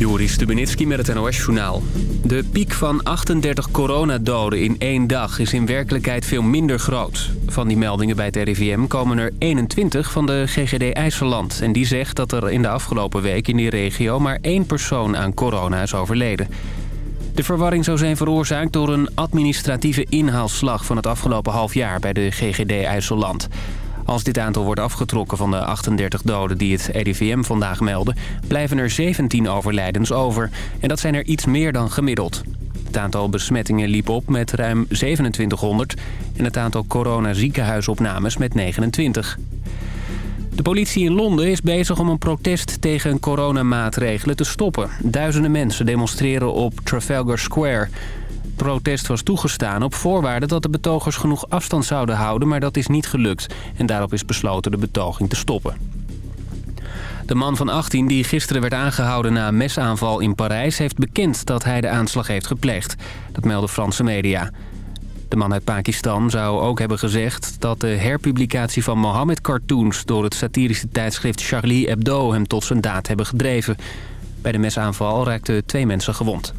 Joris Stubenitski met het NOS-journaal. De piek van 38 coronadoden in één dag is in werkelijkheid veel minder groot. Van die meldingen bij het RIVM komen er 21 van de GGD IJsseland. En die zegt dat er in de afgelopen week in die regio maar één persoon aan corona is overleden. De verwarring zou zijn veroorzaakt door een administratieve inhaalslag van het afgelopen half jaar bij de GGD IJsseland. Als dit aantal wordt afgetrokken van de 38 doden die het RIVM vandaag meldde... blijven er 17 overlijdens over. En dat zijn er iets meer dan gemiddeld. Het aantal besmettingen liep op met ruim 2700... en het aantal coronaziekenhuisopnames met 29. De politie in Londen is bezig om een protest tegen coronamaatregelen te stoppen. Duizenden mensen demonstreren op Trafalgar Square protest was toegestaan op voorwaarde dat de betogers genoeg afstand zouden houden, maar dat is niet gelukt. En daarop is besloten de betoging te stoppen. De man van 18 die gisteren werd aangehouden na een mesaanval in Parijs... heeft bekend dat hij de aanslag heeft gepleegd. Dat melden Franse media. De man uit Pakistan zou ook hebben gezegd dat de herpublicatie van Mohammed-cartoons... door het satirische tijdschrift Charlie Hebdo hem tot zijn daad hebben gedreven. Bij de mesaanval raakten twee mensen gewond.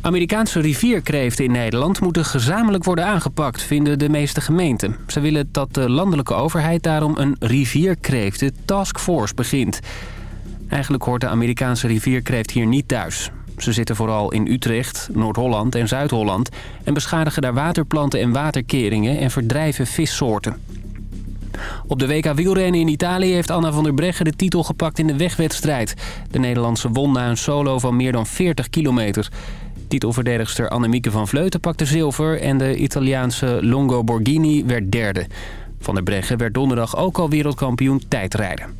Amerikaanse rivierkreeften in Nederland moeten gezamenlijk worden aangepakt, vinden de meeste gemeenten. Ze willen dat de landelijke overheid daarom een rivierkreeften taskforce begint. Eigenlijk hoort de Amerikaanse rivierkreeft hier niet thuis. Ze zitten vooral in Utrecht, Noord-Holland en Zuid-Holland... en beschadigen daar waterplanten en waterkeringen en verdrijven vissoorten. Op de WK wielrennen in Italië heeft Anna van der Breggen de titel gepakt in de wegwedstrijd. De Nederlandse won na een solo van meer dan 40 kilometer. Titelverdedigster Annemieke van Vleuten pakte zilver... en de Italiaanse Longo Borghini werd derde. Van der Breggen werd donderdag ook al wereldkampioen tijdrijden.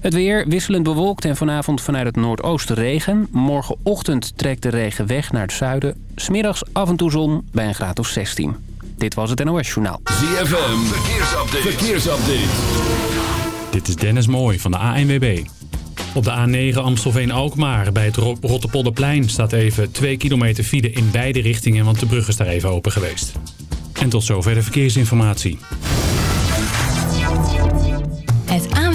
Het weer wisselend bewolkt en vanavond vanuit het noordoosten regen. Morgenochtend trekt de regen weg naar het zuiden. Smiddags af en toe zon bij een graad of 16. Dit was het NOS Journaal. ZFM, verkeersupdate. verkeersupdate. Dit is Dennis Mooij van de ANWB. Op de A9 Amstelveen-Alkmaar bij het Rotterpolderplein staat even 2 kilometer file in beide richtingen, want de brug is daar even open geweest. En tot zover de verkeersinformatie.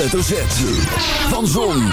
Hoofdletter Z. Van Zon,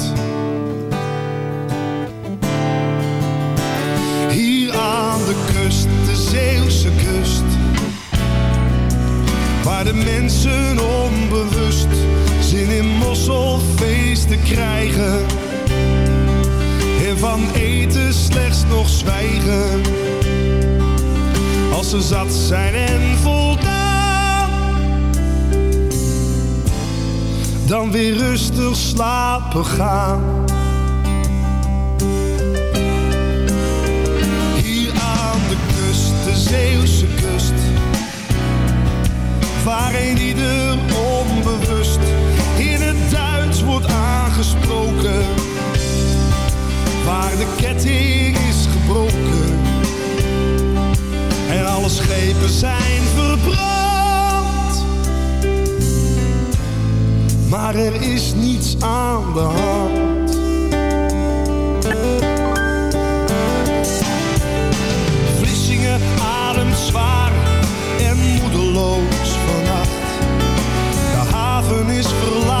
te krijgen. En van eten slechts nog zwijgen. Als ze zat zijn en voldaan Dan weer rustig slapen gaan. Hier aan de kust, de Zeeuwse kust Waarin ieder onbewust in het duin Word wordt aangesproken. Waar de ketting is gebroken. En alle schepen zijn verbrand. Maar er is niets aan de hand. Vlissingen ademt zwaar en moedeloos vannacht. De haven is verlaten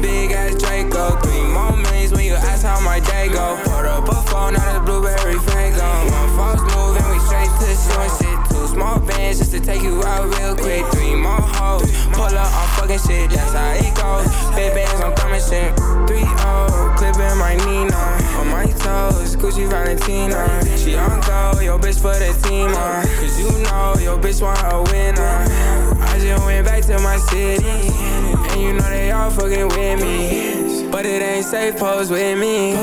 big ass Draco. Three more millions when you ask how my day go. Put up a phone, now this blueberry fango. One false move and we straight to showing shit. Two small bands just to take you out real quick. Three more hoes, pull up on fucking shit. That's how it goes. Big bands, I'm coming shit. Three O, clipping my knee my toes, Gucci Valentina. She on go, yo bitch for the team, uh. Cause you know, your bitch want a winner. I just went back to my city. And you know they all fucking with me. But it ain't safe, pose with me.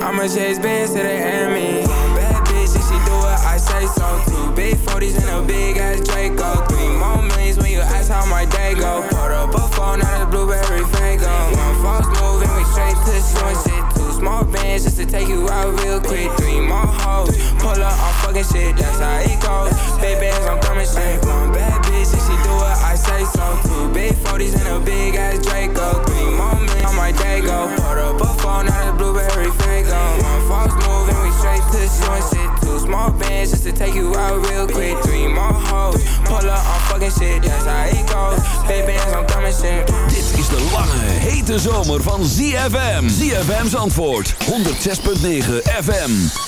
I'ma chase bands to the enemy. Bad bitch, if she do it, I say so. Two big 40s and a big ass Draco. Three more millions when you ask how my day go. Put up a phone, now it's blueberry fango. One false move and we straight to. Two small bands just to take you out real quick. Three more hoes, pull up, I'm fucking shit. That's how it goes. Big bands, I'm coming straight. One bad bitch, if she do it, I say so. Two big 40s and a big ass Draco. Three more millions on my day go. Put up a phone, now it's blueberry fango. One false move and we straight to short shit. Two small bands just to take you out real quick. Three more hoes, pull up, I'm fucking shit. That's how it goes. Bands, I'm coming shit. Dit is de lange, hete zomer van ZFM. ZFM's antwoord, 106.9 FM.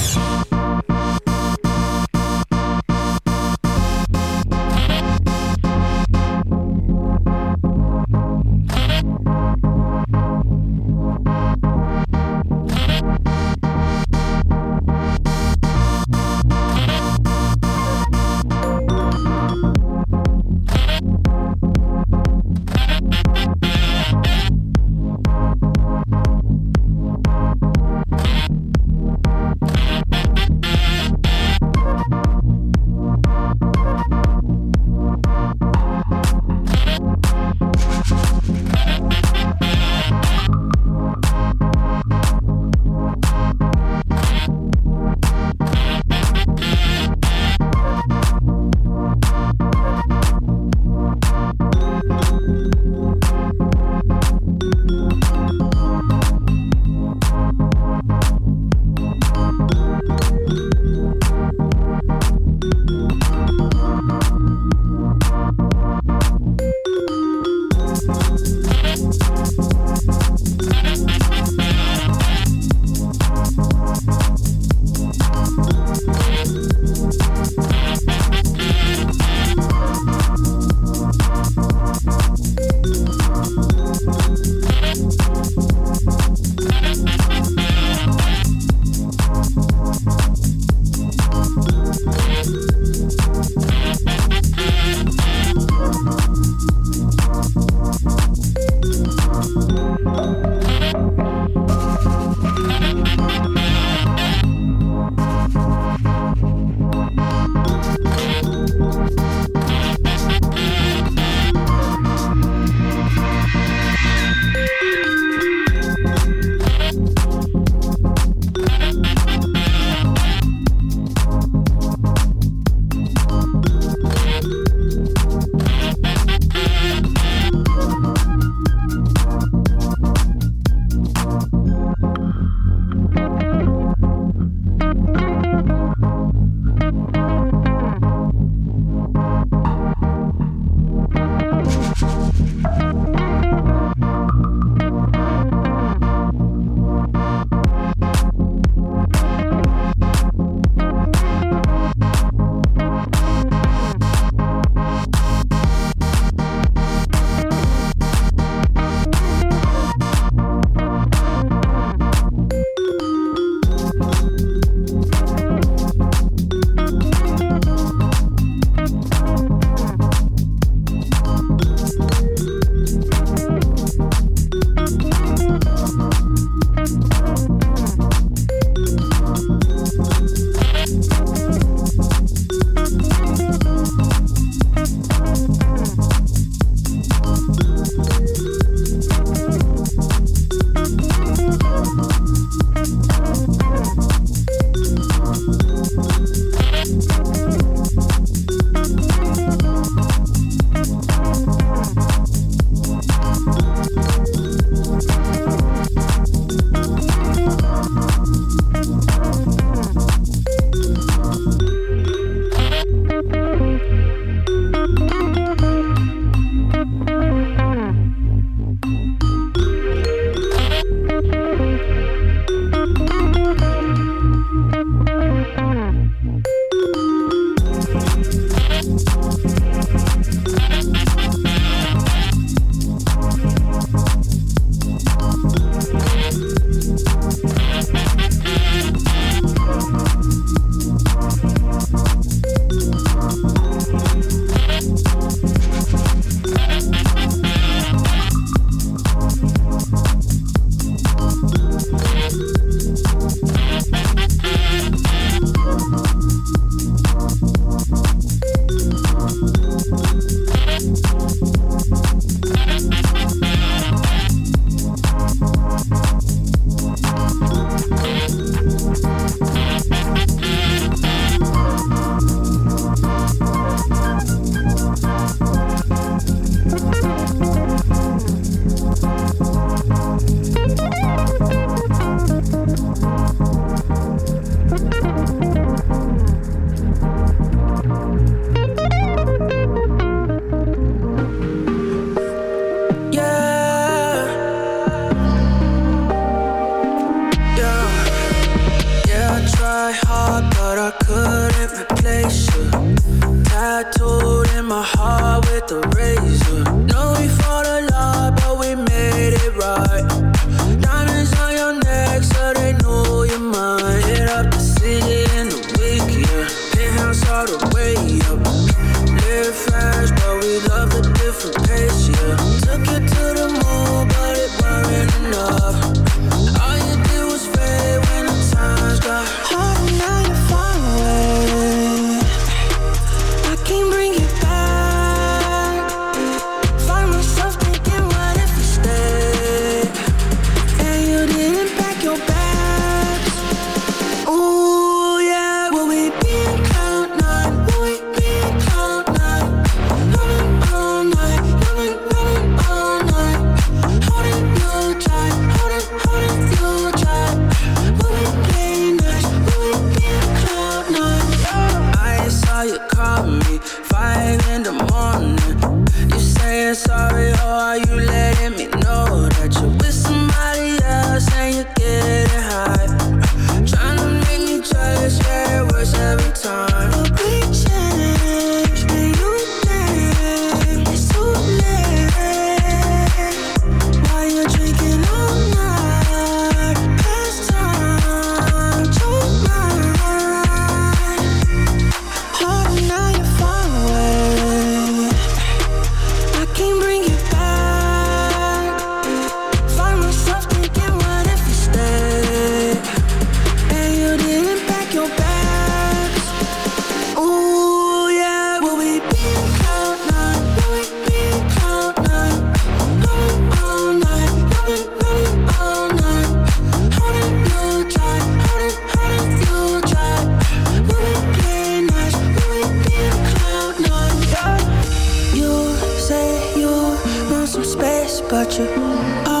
about you.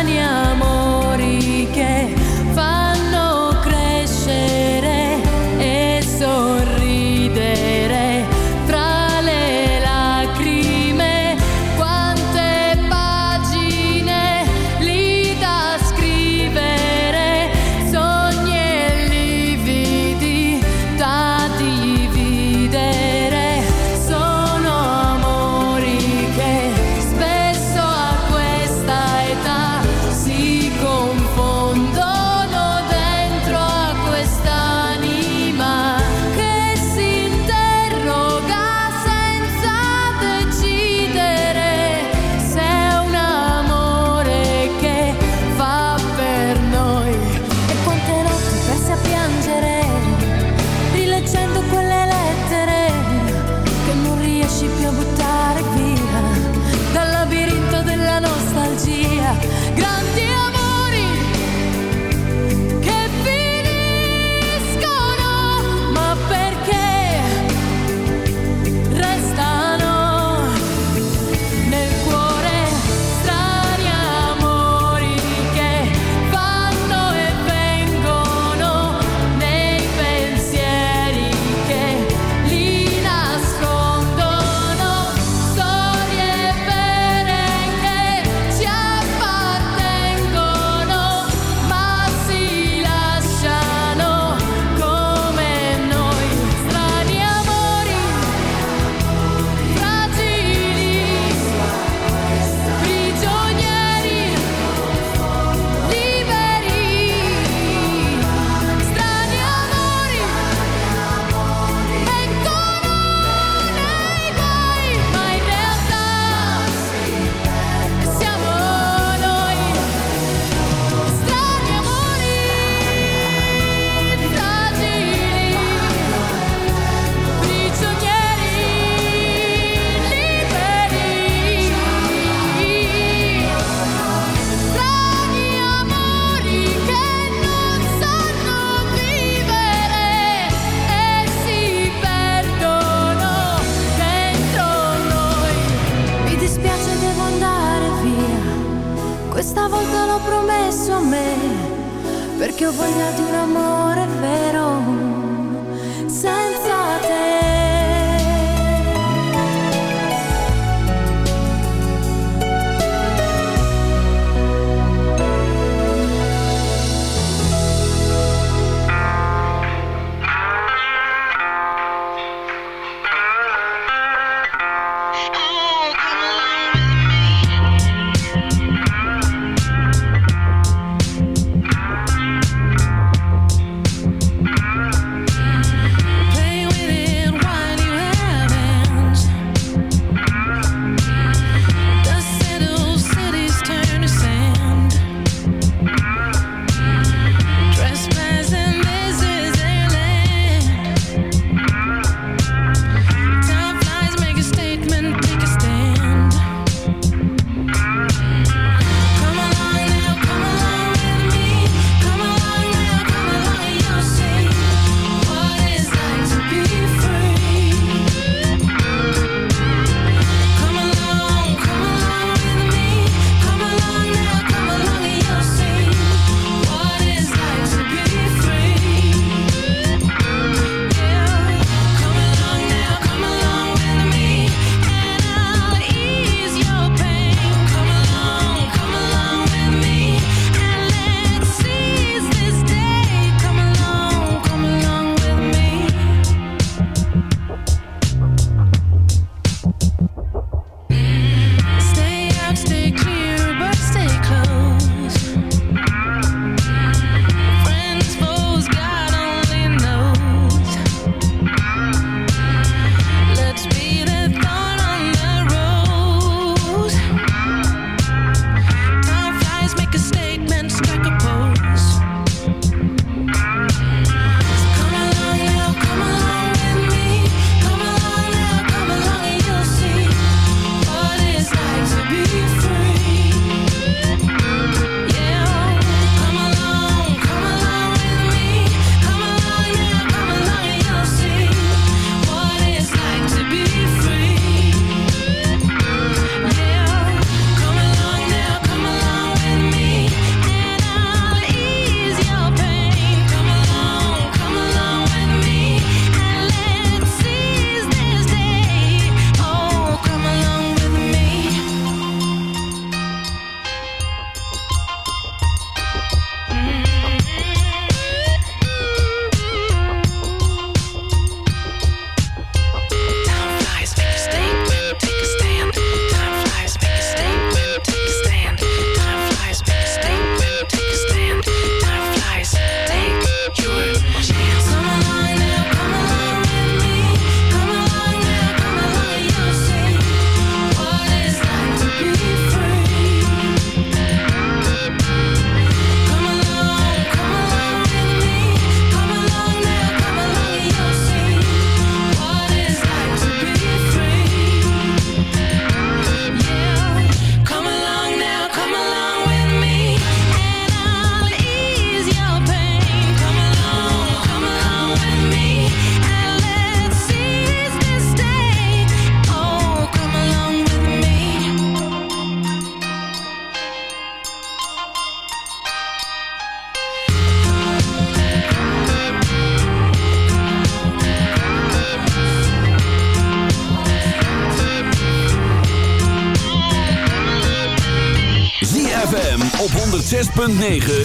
106.9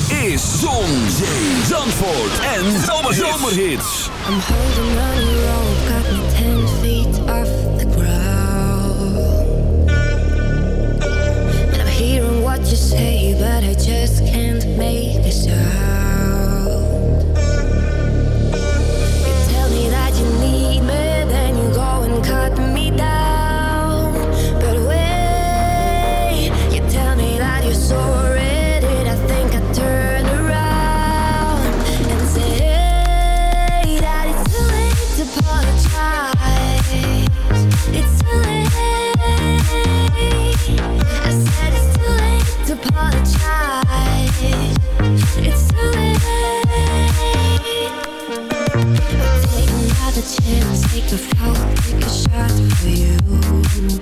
And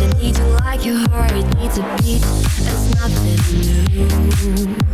it needs you like your heart needs a beat. It's nothing new.